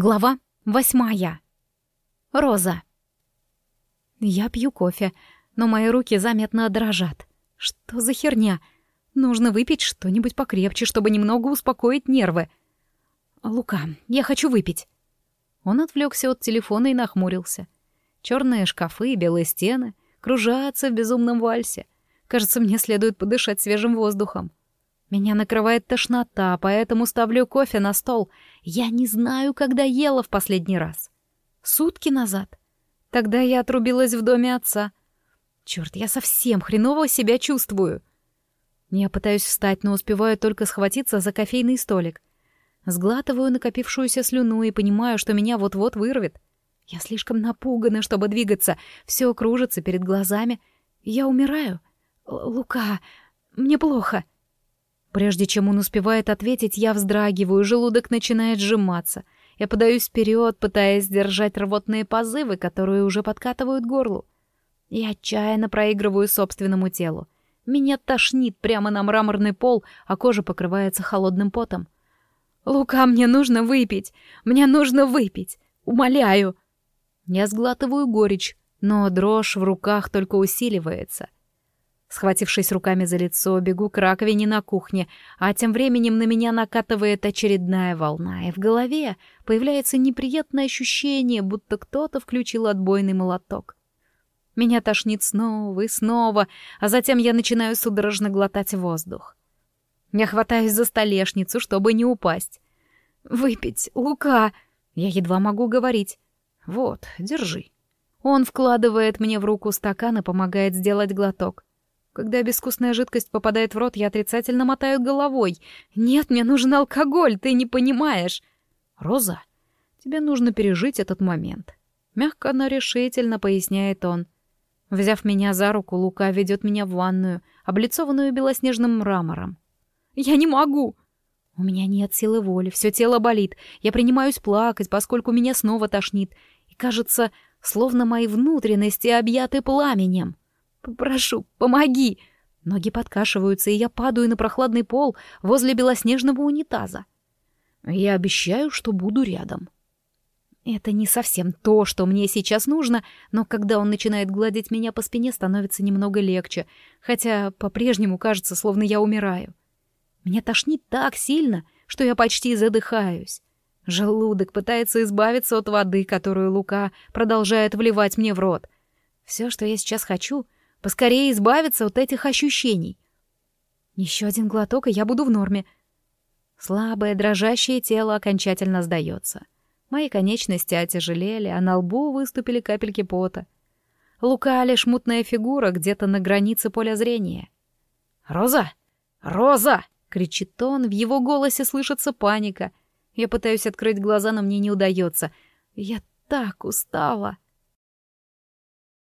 Глава восьмая. Роза. Я пью кофе, но мои руки заметно дрожат. Что за херня? Нужно выпить что-нибудь покрепче, чтобы немного успокоить нервы. Лука, я хочу выпить. Он отвлекся от телефона и нахмурился. Черные шкафы и белые стены кружатся в безумном вальсе. Кажется, мне следует подышать свежим воздухом. Меня накрывает тошнота, поэтому ставлю кофе на стол. Я не знаю, когда ела в последний раз. Сутки назад. Тогда я отрубилась в доме отца. Черт, я совсем хреново себя чувствую. Я пытаюсь встать, но успеваю только схватиться за кофейный столик. Сглатываю накопившуюся слюну и понимаю, что меня вот-вот вырвет. Я слишком напугана, чтобы двигаться. Все кружится перед глазами. Я умираю. Лука, мне плохо. — Прежде чем он успевает ответить, я вздрагиваю, желудок начинает сжиматься. Я подаюсь вперед, пытаясь сдержать рвотные позывы, которые уже подкатывают горлу. Я отчаянно проигрываю собственному телу. Меня тошнит прямо на мраморный пол, а кожа покрывается холодным потом. «Лука, мне нужно выпить! Мне нужно выпить! Умоляю!» Я сглатываю горечь, но дрожь в руках только усиливается — Схватившись руками за лицо, бегу к раковине на кухне, а тем временем на меня накатывает очередная волна, и в голове появляется неприятное ощущение, будто кто-то включил отбойный молоток. Меня тошнит снова и снова, а затем я начинаю судорожно глотать воздух. Я хватаюсь за столешницу, чтобы не упасть. «Выпить, Лука!» Я едва могу говорить. «Вот, держи». Он вкладывает мне в руку стакан и помогает сделать глоток. Когда безвкусная жидкость попадает в рот, я отрицательно мотаю головой. «Нет, мне нужен алкоголь, ты не понимаешь!» «Роза, тебе нужно пережить этот момент», — мягко, но решительно поясняет он. Взяв меня за руку, Лука ведет меня в ванную, облицованную белоснежным мрамором. «Я не могу!» У меня нет силы воли, все тело болит. Я принимаюсь плакать, поскольку меня снова тошнит. И кажется, словно мои внутренности объяты пламенем. Прошу, помоги!» Ноги подкашиваются, и я падаю на прохладный пол возле белоснежного унитаза. Я обещаю, что буду рядом. Это не совсем то, что мне сейчас нужно, но когда он начинает гладить меня по спине, становится немного легче, хотя по-прежнему кажется, словно я умираю. Меня тошнит так сильно, что я почти задыхаюсь. Желудок пытается избавиться от воды, которую Лука продолжает вливать мне в рот. Все, что я сейчас хочу — Поскорее избавиться от этих ощущений. Еще один глоток, и я буду в норме. Слабое, дрожащее тело окончательно сдается. Мои конечности отяжелели, а на лбу выступили капельки пота. Лука — лишь мутная фигура где-то на границе поля зрения. «Роза! Роза!» — кричит он, в его голосе слышится паника. Я пытаюсь открыть глаза, но мне не удается. Я так устала.